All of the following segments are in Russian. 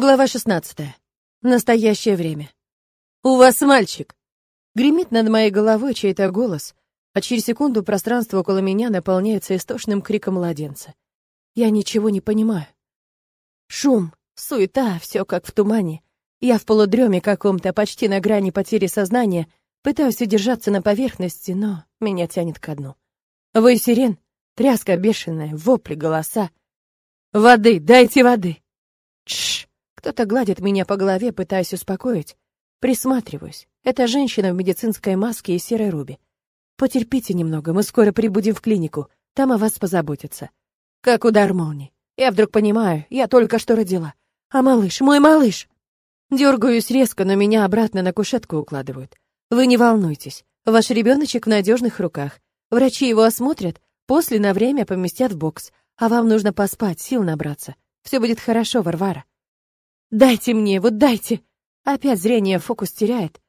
Глава 16. Настоящее время. «У вас мальчик!» Гремит над моей головой чей-то голос, а через секунду пространство около меня наполняется истошным криком младенца. Я ничего не понимаю. Шум, суета, все как в тумане. Я в полудреме каком-то, почти на грани потери сознания, пытаюсь удержаться на поверхности, но меня тянет ко дну. Вой сирен, тряска бешеная, вопли, голоса. «Воды! Дайте воды!» Тш! Кто-то гладит меня по голове, пытаясь успокоить. Присматриваюсь. Это женщина в медицинской маске и серой рубе. Потерпите немного, мы скоро прибудем в клинику. Там о вас позаботятся. Как удар молнии. Я вдруг понимаю, я только что родила. А малыш, мой малыш! Дергаюсь резко, но меня обратно на кушетку укладывают. Вы не волнуйтесь. Ваш ребеночек в надежных руках. Врачи его осмотрят, после на время поместят в бокс. А вам нужно поспать, сил набраться. Все будет хорошо, Варвара. Дайте мне, вот дайте. Опять зрение фокус теряет.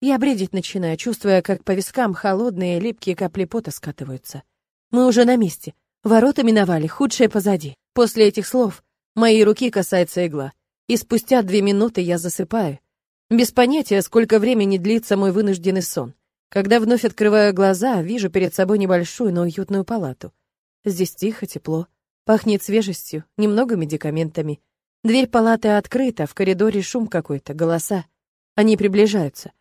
Я бредить начинаю, чувствуя, как по вискам холодные липкие капли пота скатываются. Мы уже на месте. Ворота миновали, худшее позади. После этих слов моей руки касается игла. И спустя две минуты я засыпаю. Без понятия, сколько времени длится мой вынужденный сон. Когда вновь открываю глаза, вижу перед собой небольшую, но уютную палату. Здесь тихо, тепло. Пахнет свежестью, немного медикаментами. Дверь палаты открыта, в коридоре шум какой-то, голоса. Они приближаются.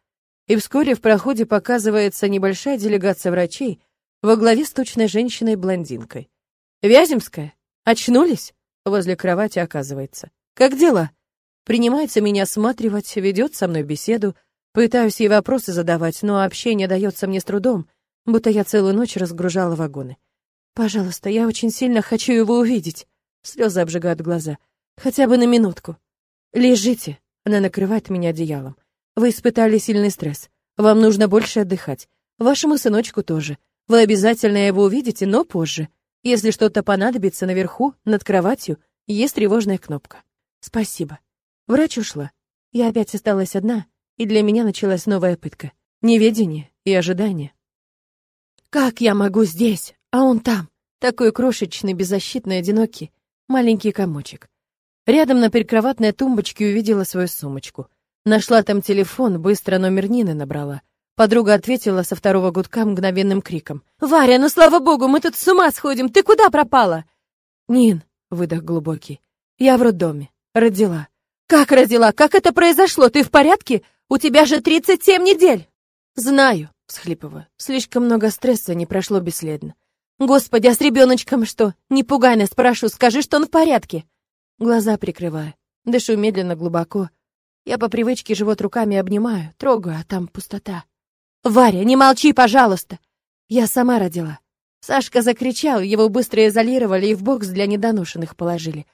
И вскоре в проходе показывается небольшая делегация врачей во главе с точной женщиной-блондинкой. «Вяземская? Очнулись?» Возле кровати оказывается. «Как дела?» Принимается меня осматривать, ведет со мной беседу, пытаюсь ей вопросы задавать, но общение дается мне с трудом, будто я целую ночь разгружала вагоны. «Пожалуйста, я очень сильно хочу его увидеть». Слезы обжигают глаза. Хотя бы на минутку. Лежите. Она накрывает меня одеялом. Вы испытали сильный стресс. Вам нужно больше отдыхать. Вашему сыночку тоже. Вы обязательно его увидите, но позже. Если что-то понадобится наверху, над кроватью, есть тревожная кнопка. Спасибо. Врач ушла. Я опять осталась одна, и для меня началась новая пытка. Неведение и ожидание. Как я могу здесь, а он там? Такой крошечный, беззащитный, одинокий, маленький комочек. Рядом на прикроватной тумбочке увидела свою сумочку. Нашла там телефон, быстро номер Нины набрала. Подруга ответила со второго гудка мгновенным криком. «Варя, ну слава богу, мы тут с ума сходим! Ты куда пропала?» «Нин», — выдох глубокий, — «я в роддоме. Родила». «Как родила? Как это произошло? Ты в порядке? У тебя же 37 недель!» «Знаю», — всхлипываю. «Слишком много стресса не прошло бесследно. Господи, а с ребеночком что? Не пугай нас, прошу, скажи, что он в порядке!» Глаза прикрываю. Дышу медленно, глубоко. Я по привычке живот руками обнимаю, трогаю, а там пустота. «Варя, не молчи, пожалуйста!» Я сама родила. Сашка закричал, его быстро изолировали и в бокс для недоношенных положили.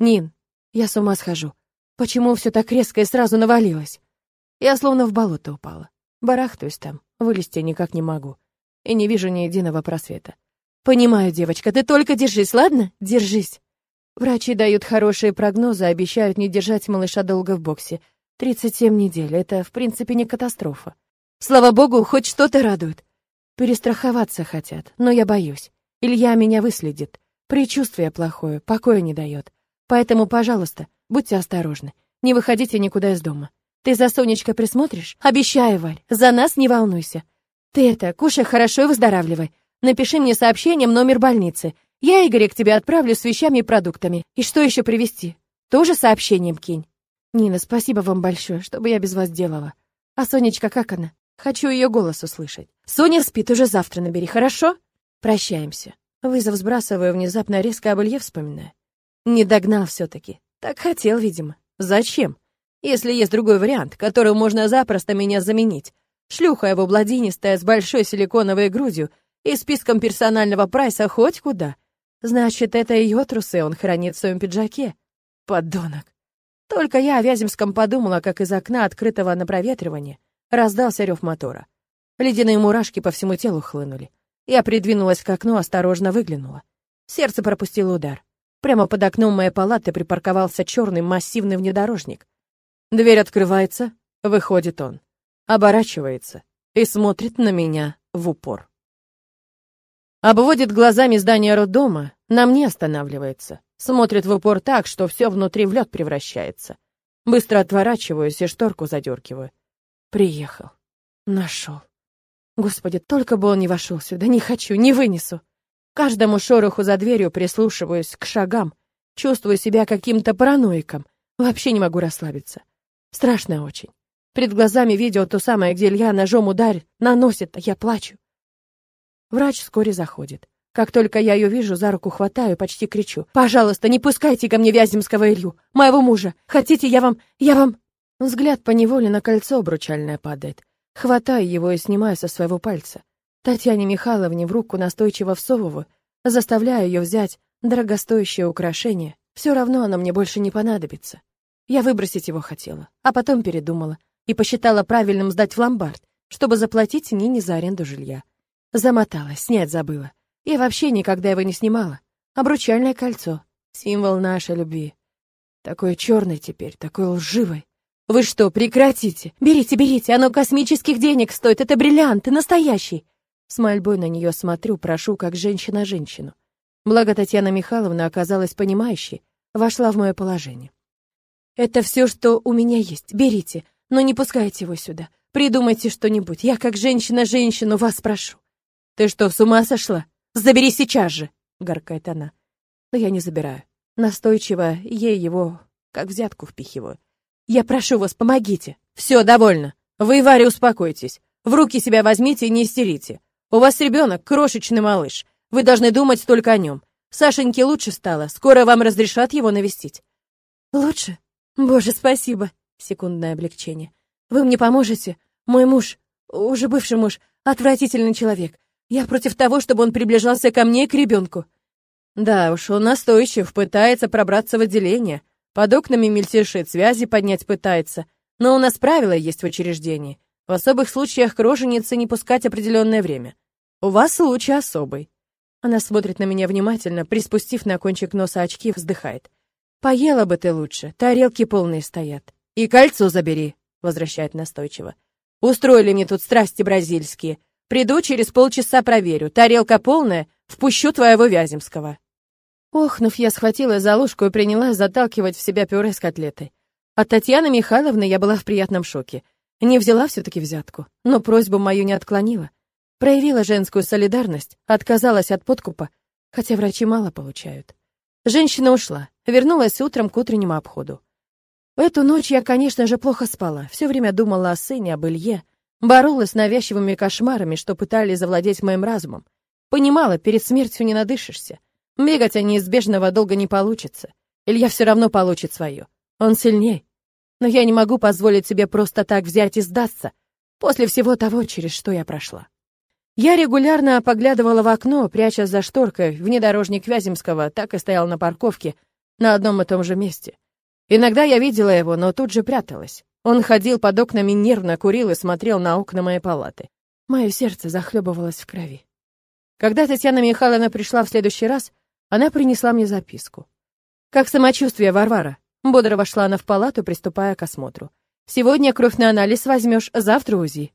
«Нин, я с ума схожу. Почему все так резко и сразу навалилось?» Я словно в болото упала. Барахтаюсь там, вылезти никак не могу. И не вижу ни единого просвета. «Понимаю, девочка, ты только держись, ладно? Держись!» Врачи дают хорошие прогнозы, обещают не держать малыша долго в боксе. 37 недель — это, в принципе, не катастрофа. Слава богу, хоть что-то радует. Перестраховаться хотят, но я боюсь. Илья меня выследит. Причувствие плохое, покоя не дает. Поэтому, пожалуйста, будьте осторожны. Не выходите никуда из дома. Ты за Сонечкой присмотришь? Обещаю, Варь, за нас не волнуйся. Ты это, кушай хорошо и выздоравливай. Напиши мне сообщением номер больницы. Я Игоря к тебе отправлю с вещами и продуктами. И что еще привезти? Тоже сообщением кинь. Нина, спасибо вам большое, чтобы я без вас делала. А Сонечка, как она? Хочу ее голос услышать. Соня спит, уже завтра набери, хорошо? Прощаемся. Вызов сбрасываю, внезапно резко об Илье вспоминая. Не догнал все-таки. Так хотел, видимо. Зачем? Если есть другой вариант, которым можно запросто меня заменить. Шлюха его бладинистая с большой силиконовой грудью и списком персонального прайса хоть куда. Значит, это ее трусы он хранит в своем пиджаке. Подонок. Только я о Вяземском подумала, как из окна, открытого на проветривание, раздался рев мотора. Ледяные мурашки по всему телу хлынули. Я придвинулась к окну, осторожно выглянула. Сердце пропустило удар. Прямо под окном моей палаты припарковался черный массивный внедорожник. Дверь открывается, выходит он, оборачивается и смотрит на меня в упор. Обводит глазами здание роддома, на мне останавливается. Смотрит в упор так, что все внутри в лед превращается. Быстро отворачиваюсь и шторку задергиваю. Приехал. Нашел. Господи, только бы он не вошел сюда, не хочу, не вынесу. Каждому шороху за дверью прислушиваюсь к шагам, чувствую себя каким-то параноиком, вообще не могу расслабиться. Страшно очень. Перед глазами видео то самое, где Илья ножом ударит, наносит, а я плачу. Врач вскоре заходит. Как только я ее вижу, за руку хватаю, почти кричу. «Пожалуйста, не пускайте ко мне Вяземского Илью, моего мужа! Хотите, я вам... я вам...» Взгляд поневоле на кольцо обручальное падает. Хватаю его и снимаю со своего пальца. Татьяне Михайловне в руку настойчиво всовываю, заставляю ее взять дорогостоящее украшение. Все равно оно мне больше не понадобится. Я выбросить его хотела, а потом передумала и посчитала правильным сдать в ломбард, чтобы заплатить Нине за аренду жилья. Замоталась, снять забыла. Я вообще никогда его не снимала. Обручальное кольцо, символ нашей любви. Такой черный теперь, такой лживый. Вы что, прекратите? Берите, берите, оно космических денег стоит, это бриллиант, настоящий. С мольбой на нее смотрю, прошу, как женщина женщину. Благо Татьяна Михайловна оказалась понимающей, вошла в мое положение. Это все, что у меня есть, берите, но не пускайте его сюда. Придумайте что-нибудь, я как женщина женщину вас прошу. Ты что, с ума сошла? Забери сейчас же, горкает она. Но я не забираю. Настойчиво ей его как взятку впихиваю. Я прошу вас, помогите. Все, довольно. Вы, Варя, успокойтесь. В руки себя возьмите и не истерите. У вас ребенок, крошечный малыш. Вы должны думать только о нем. Сашеньке лучше стало. Скоро вам разрешат его навестить. Лучше? Боже, спасибо. Секундное облегчение. Вы мне поможете? Мой муж, уже бывший муж, отвратительный человек. Я против того, чтобы он приближался ко мне и к ребенку. Да уж, он настойчив, пытается пробраться в отделение. Под окнами мельтешит, связи поднять пытается. Но у нас правила есть в учреждении. В особых случаях к не пускать определенное время. У вас случай особый. Она смотрит на меня внимательно, приспустив на кончик носа очки, вздыхает. Поела бы ты лучше, тарелки полные стоят. И кольцо забери, возвращает настойчиво. Устроили мне тут страсти бразильские. Приду через полчаса проверю. Тарелка полная, впущу твоего Вяземского. Охнув, я схватила за ложку и принялась заталкивать в себя пюре с котлетой. От Татьяны Михайловны я была в приятном шоке. Не взяла все-таки взятку, но просьбу мою не отклонила. Проявила женскую солидарность, отказалась от подкупа, хотя врачи мало получают. Женщина ушла, вернулась утром к утреннему обходу. В эту ночь я, конечно же, плохо спала, все время думала о сыне, об Илье, боролась с навязчивыми кошмарами, что пытались завладеть моим разумом. Понимала, перед смертью не надышишься. Бегать от неизбежного долго не получится. Илья все равно получит свое. Он сильней. Но я не могу позволить себе просто так взять и сдаться после всего того, через что я прошла. Я регулярно поглядывала в окно, прячась за шторкой. Внедорожник Вяземского так и стоял на парковке на одном и том же месте. Иногда я видела его, но тут же пряталась. Он ходил под окнами, нервно курил и смотрел на окна моей палаты. Мое сердце захлебывалось в крови. Когда Татьяна Михайловна пришла в следующий раз, она принесла мне записку. «Как самочувствие, Варвара?» Бодро вошла она в палату, приступая к осмотру. «Сегодня кровь на анализ возьмешь, завтра УЗИ».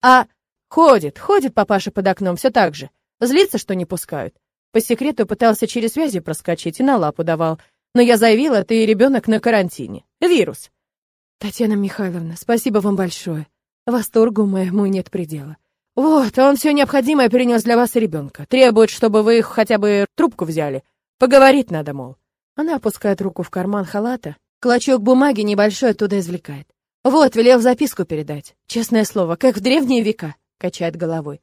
«А...» «Ходит, ходит папаша под окном, все так же. Злится, что не пускают. По секрету пытался через связи проскочить и на лапу давал. Но я заявила, ты и ребенок на карантине. Вирус». «Татьяна Михайловна, спасибо вам большое. Восторгу моему нет предела. Вот, он все необходимое перенес для вас и ребенка. Требует, чтобы вы хотя бы трубку взяли. Поговорить надо, мол. Она опускает руку в карман халата, клочок бумаги небольшой оттуда извлекает. Вот, велел записку передать. Честное слово, как в древние века, качает головой.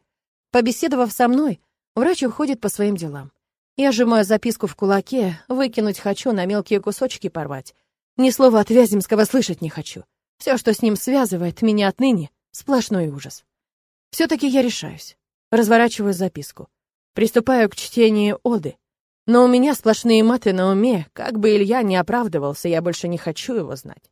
Побеседовав со мной, врач уходит по своим делам. Я сжимаю записку в кулаке, выкинуть хочу, на мелкие кусочки порвать. Ни слова от Вяземского слышать не хочу. Все, что с ним связывает меня отныне, сплошной ужас. Все-таки я решаюсь. Разворачиваю записку. Приступаю к чтению оды. Но у меня сплошные маты на уме. Как бы Илья не оправдывался, я больше не хочу его знать.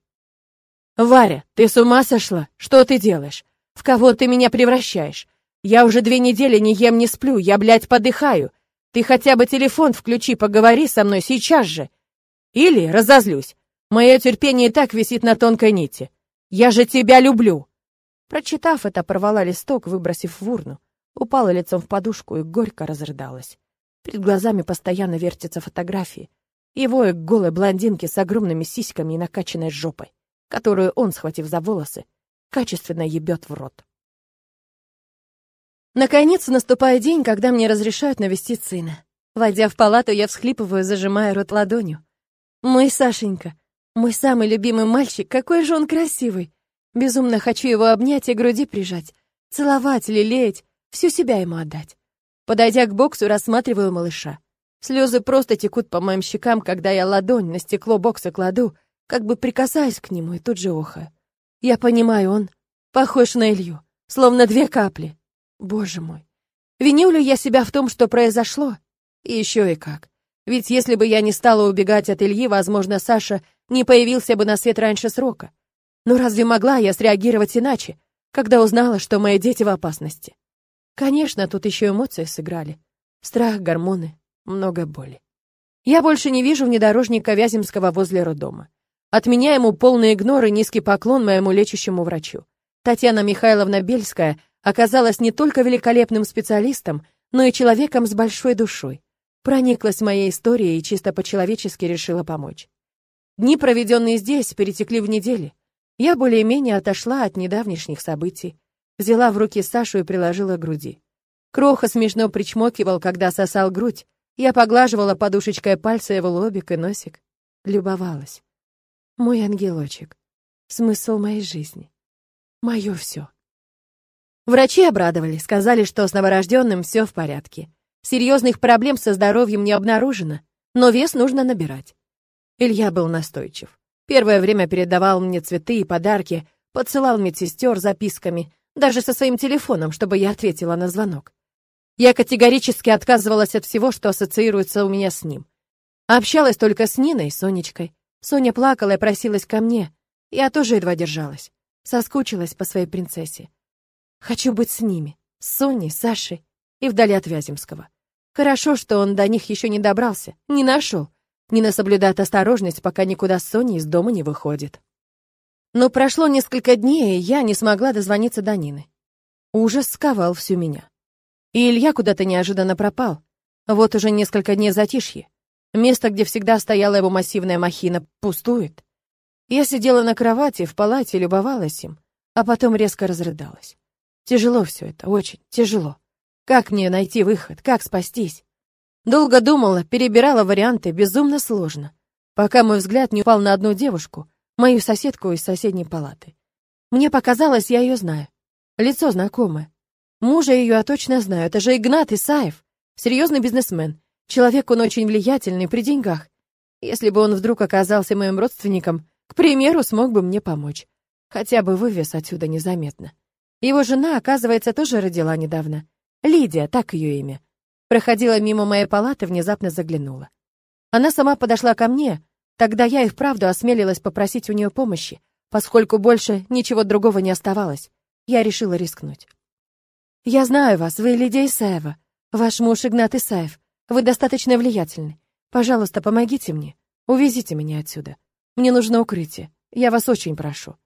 «Варя, ты с ума сошла? Что ты делаешь? В кого ты меня превращаешь? Я уже две недели не ем, не сплю, я, блядь, подыхаю. Ты хотя бы телефон включи, поговори со мной сейчас же. Или разозлюсь. Мое терпение и так висит на тонкой нити. Я же тебя люблю. Прочитав это, порвала листок, выбросив в урну, упала лицом в подушку и горько разрыдалась. Перед глазами постоянно вертятся фотографии. и воя голой блондинки с огромными сиськами и накачанной жопой, которую он, схватив за волосы, качественно ебет в рот. Наконец наступает день, когда мне разрешают навестить сына. Войдя в палату, я всхлипываю, зажимая рот ладонью. Мой Сашенька, мой самый любимый мальчик, какой же он красивый. Безумно хочу его обнять и груди прижать, целовать, лелеять, всю себя ему отдать. Подойдя к боксу, рассматриваю малыша. Слезы просто текут по моим щекам, когда я ладонь на стекло бокса кладу, как бы прикасаясь к нему и тут же охаю. Я понимаю, он похож на Илью, словно две капли. Боже мой. Виню ли я себя в том, что произошло? И еще и как. Ведь если бы я не стала убегать от Ильи, возможно, Саша не появился бы на свет раньше срока. Но разве могла я среагировать иначе, когда узнала, что мои дети в опасности? Конечно, тут еще эмоции сыграли. Страх, гормоны, много боли. Я больше не вижу внедорожника Вяземского возле роддома. От меня ему полный игнор и низкий поклон моему лечащему врачу. Татьяна Михайловна Бельская оказалась не только великолепным специалистом, но и человеком с большой душой. Прониклась моей историей и чисто по-человечески решила помочь. Дни, проведенные здесь, перетекли в недели. Я более-менее отошла от недавнешних событий, взяла в руки Сашу и приложила к груди. Кроха смешно причмокивал, когда сосал грудь. Я поглаживала подушечкой пальца его лобик и носик. Любовалась. Мой ангелочек. Смысл моей жизни. Мое все. Врачи обрадовали, сказали, что с новорожденным все в порядке. Серьезных проблем со здоровьем не обнаружено, но вес нужно набирать. Илья был настойчив. Первое время передавал мне цветы и подарки, подсылал медсестер записками, даже со своим телефоном, чтобы я ответила на звонок. Я категорически отказывалась от всего, что ассоциируется у меня с ним. Общалась только с Ниной Сонечкой. Соня плакала и просилась ко мне. Я тоже едва держалась. Соскучилась по своей принцессе. Хочу быть с ними, с Соней, Сашей и вдали от Вяземского. Хорошо, что он до них еще не добрался, не нашел. Нина соблюдает осторожность, пока никуда с Соней из дома не выходит. Но прошло несколько дней, и я не смогла дозвониться до Нины. Ужас сковал всю меня. И Илья куда-то неожиданно пропал. Вот уже несколько дней затишье. Место, где всегда стояла его массивная махина, пустует. Я сидела на кровати в палате любовалась им, а потом резко разрыдалась. Тяжело все это, очень тяжело. Как мне найти выход, как спастись? Долго думала, перебирала варианты, безумно сложно, пока мой взгляд не упал на одну девушку, мою соседку из соседней палаты. Мне показалось, я ее знаю. Лицо знакомое. Мужа ее я точно знаю, это же Игнат Исаев, серьезный бизнесмен. Человек он очень влиятельный, при деньгах. Если бы он вдруг оказался моим родственником, к примеру, смог бы мне помочь. Хотя бы вывез отсюда незаметно. Его жена, оказывается, тоже родила недавно. Лидия, так ее имя. Проходила мимо моей палаты, внезапно заглянула. Она сама подошла ко мне, Тогда я и вправду осмелилась попросить у нее помощи, поскольку больше ничего другого не оставалось. Я решила рискнуть. «Я знаю вас, вы Лидия Исаева. Ваш муж Игнат Исаев. Вы достаточно влиятельны. Пожалуйста, помогите мне. Увезите меня отсюда. Мне нужно укрытие. Я вас очень прошу».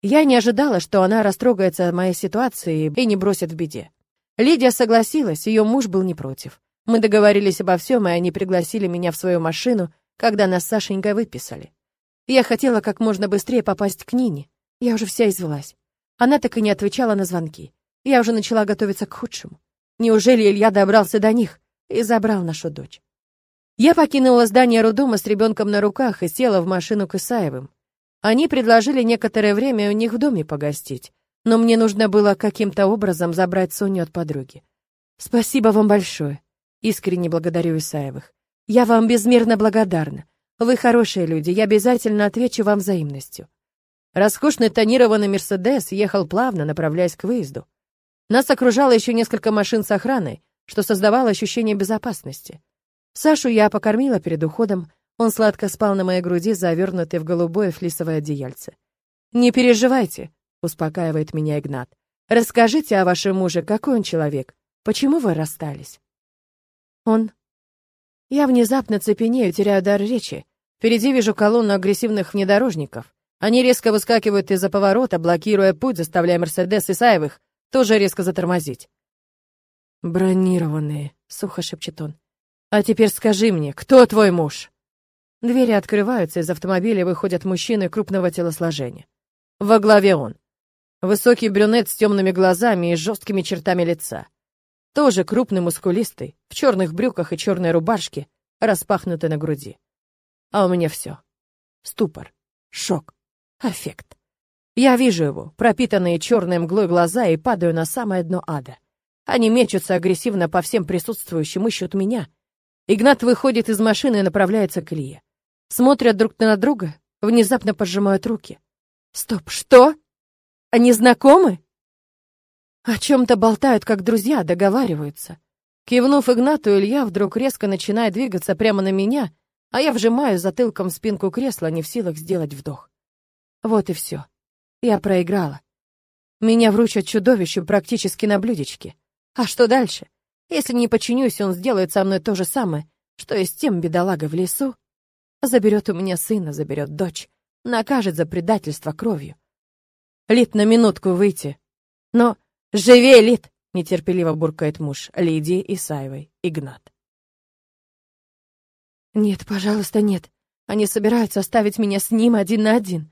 Я не ожидала, что она растрогается моей ситуацией и не бросит в беде. Лидия согласилась, ее муж был не против. Мы договорились обо всем, и они пригласили меня в свою машину когда нас с Сашенькой выписали. Я хотела как можно быстрее попасть к Нине. Я уже вся извелась. Она так и не отвечала на звонки. Я уже начала готовиться к худшему. Неужели Илья добрался до них и забрал нашу дочь? Я покинула здание роддома с ребенком на руках и села в машину к Исаевым. Они предложили некоторое время у них в доме погостить, но мне нужно было каким-то образом забрать Соню от подруги. Спасибо вам большое. Искренне благодарю Исаевых. Я вам безмерно благодарна. Вы хорошие люди, я обязательно отвечу вам взаимностью. Роскошный тонированный Мерседес ехал плавно, направляясь к выезду. Нас окружало еще несколько машин с охраной, что создавало ощущение безопасности. Сашу я покормила перед уходом, он сладко спал на моей груди, завернутый в голубое флисовое одеяльце. «Не переживайте», — успокаивает меня Игнат. «Расскажите о вашем муже, какой он человек? Почему вы расстались?» Он я внезапно цепенею, теряю дар речи. Впереди вижу колонну агрессивных внедорожников. Они резко выскакивают из-за поворота, блокируя путь, заставляя Мерседес Исаевых тоже резко затормозить. «Бронированные», — сухо шепчет он. «А теперь скажи мне, кто твой муж?» Двери открываются, из автомобиля выходят мужчины крупного телосложения. Во главе он. Высокий брюнет с темными глазами и жесткими чертами лица. Тоже крупный, мускулистый, в черных брюках и черной рубашке, распахнутой на груди. А у меня все. Ступор, шок, аффект. Я вижу его, пропитанные черной мглой глаза, и падаю на самое дно ада. Они мечутся агрессивно по всем присутствующим, ищут меня. Игнат выходит из машины и направляется к Илье. Смотрят друг на друга, внезапно пожимают руки. Стоп, что? Они знакомы? О чем-то болтают, как друзья, договариваются. Кивнув Игнату, Илья вдруг резко начинает двигаться прямо на меня, а я вжимаю затылком в спинку кресла, не в силах сделать вдох. Вот и все. Я проиграла. Меня вручат чудовищу практически на блюдечке. А что дальше? Если не подчинюсь, он сделает со мной то же самое, что и с тем бедолагой в лесу. Заберет у меня сына, заберет дочь, накажет за предательство кровью. Лид, на минутку выйти. Но живее, Лид! Нетерпеливо буркает муж Лидии Исаевой, Игнат. Нет, пожалуйста, нет. Они собираются оставить меня с ним один на один.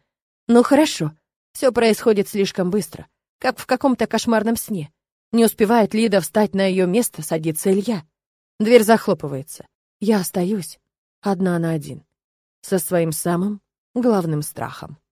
Ну хорошо, все происходит слишком быстро, как в каком-то кошмарном сне. Не успевает Лида встать на ее место, садится Илья. Дверь захлопывается. Я остаюсь одна на один со своим самым главным страхом.